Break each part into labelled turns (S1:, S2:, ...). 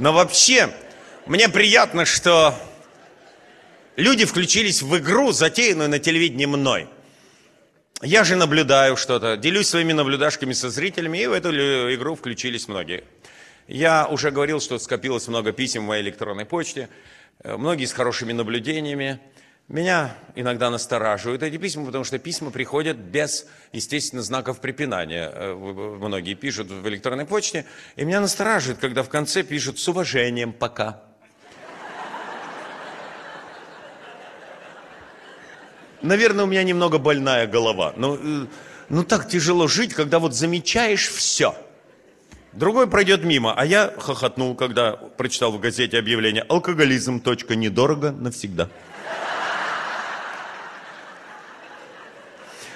S1: Но вообще, мне приятно, что люди включились в игру, затеянную на телевидении мной. Я же наблюдаю что-то, делюсь своими наблюдашками со зрителями, и в эту игру включились многие. Я уже говорил, что скопилось много писем в моей электронной почте, э, многие с хорошими наблюдениями. Меня иногда настораживают эти письма, потому что письма приходят без, естественно, знаков препинания. Э, многие пишут в электронной почте. И меня настораживает, когда в конце пишут «с уважением, пока». Наверное, у меня немного больная голова. Но э, ну так тяжело жить, когда вот замечаешь все. Другой пройдет мимо, а я хохотнул, когда прочитал в газете объявление «Алкоголизм. Недорого навсегда».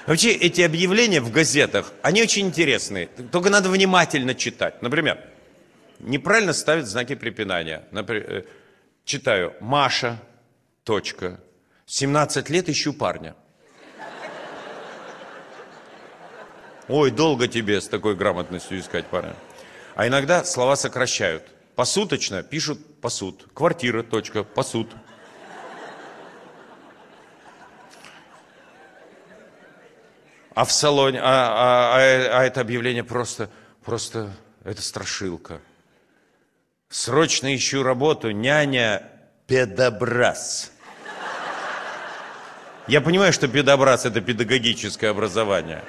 S1: Вообще, эти объявления в газетах, они очень интересные. Только надо внимательно читать. Например, неправильно ставят знаки препинания. Э, читаю «Маша, точка, 17 лет ищу парня». Ой, долго тебе с такой грамотностью искать парня. А иногда слова сокращают. Посуточно пишут посуд. Квартира, точка, посуд. А в салоне, а, а, а, а это объявление просто, просто, это страшилка. Срочно ищу работу, няня педобраз. Я понимаю, что педобраз это педагогическое образование.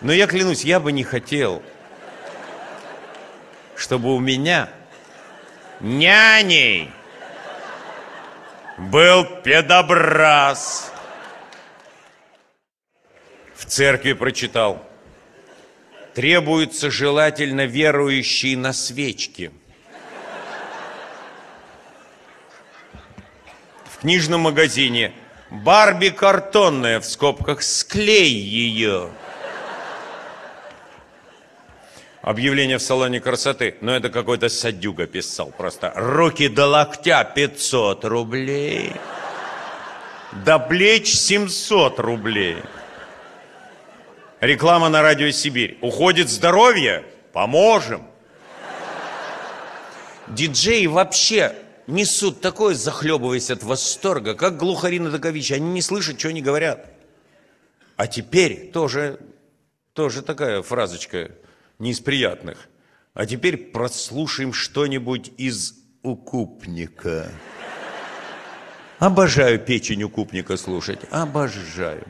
S1: Но я клянусь, я бы не хотел, чтобы у меня няней был педобраз в церкви прочитал. Требуется желательно верующий на свечке. В книжном магазине Барби картонная, в скобках, склей ее. Объявление в салоне красоты. Но это какой-то садюга писал просто. Руки до локтя 500 рублей. До плеч 700 рублей. Реклама на радио Сибирь. Уходит здоровье? Поможем. Диджеи вообще несут такое, захлебываясь от восторга, как глухари на Договиче. Они не слышат, что они говорят. А теперь тоже, тоже такая фразочка не из приятных. А теперь прослушаем что-нибудь из укупника. Обожаю печень укупника слушать. Обожаю.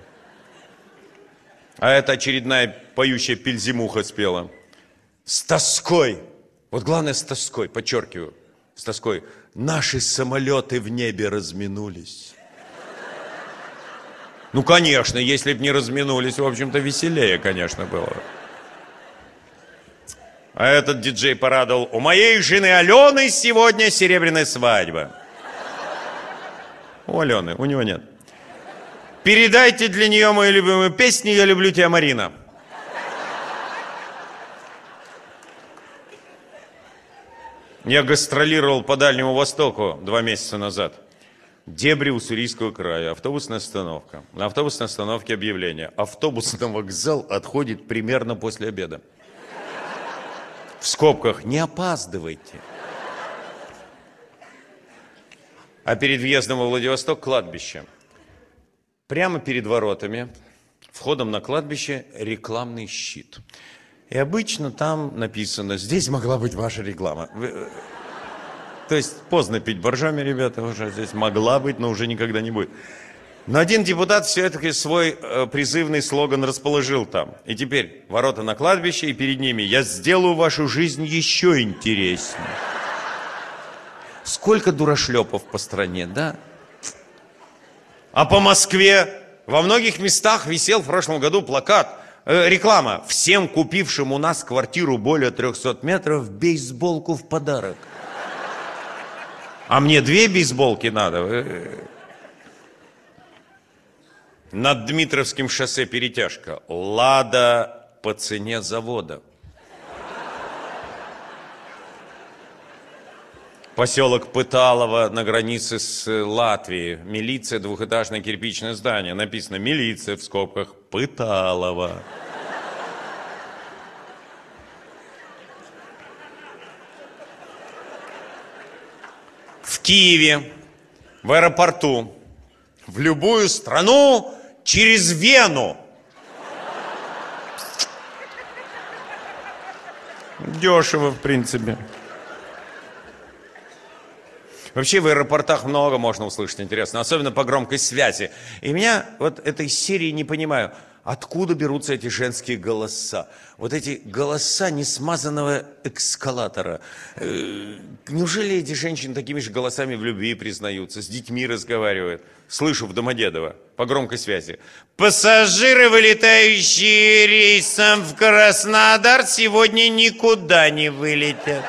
S1: А это очередная поющая пельзимуха спела. С тоской. Вот главное с тоской, подчеркиваю. С тоской. Наши самолеты в небе разминулись. Ну, конечно, если бы не разминулись, в общем-то, веселее, конечно, было. А этот диджей порадовал. У моей жены Алены сегодня серебряная свадьба. У Алены, у него нет. Передайте для нее мою любимую песню «Я люблю тебя, Марина». Я гастролировал по Дальнему Востоку два месяца назад. Дебри Уссурийского края, автобусная остановка. На автобусной остановке объявление. Автобус на вокзал отходит примерно после обеда. В скобках «Не опаздывайте». А перед въездом во Владивосток кладбище – Прямо перед воротами, входом на кладбище, рекламный щит. И обычно там написано, здесь могла быть ваша реклама. Э, то есть поздно пить боржоми, ребята, уже здесь могла быть, но уже никогда не будет. Но один депутат все-таки свой э, призывный слоган расположил там. И теперь ворота на кладбище, и перед ними «Я сделаю вашу жизнь еще интереснее». Сколько дурашлепов по стране, да? А по Москве во многих местах висел в прошлом году плакат, э, реклама. Всем купившим у нас квартиру более 300 метров, бейсболку в подарок. А мне две бейсболки надо. Э, над Дмитровским шоссе перетяжка. Лада по цене завода. Поселок Пыталово на границе с Латвией. Милиция, двухэтажное кирпичное здание. Написано «Милиция» в скобках Пыталово. В Киеве, в аэропорту, в любую страну через Вену. Дешево, в принципе. Вообще в аэропортах много можно услышать интересно, особенно по громкой связи. И меня вот этой серии не понимаю, откуда берутся эти женские голоса. Вот эти голоса несмазанного эскалатора. Э, неужели эти женщины такими же голосами в любви признаются, с детьми разговаривают? Слышу в Домодедово по громкой связи. Пассажиры, вылетающие рейсом в Краснодар, сегодня никуда не вылетят.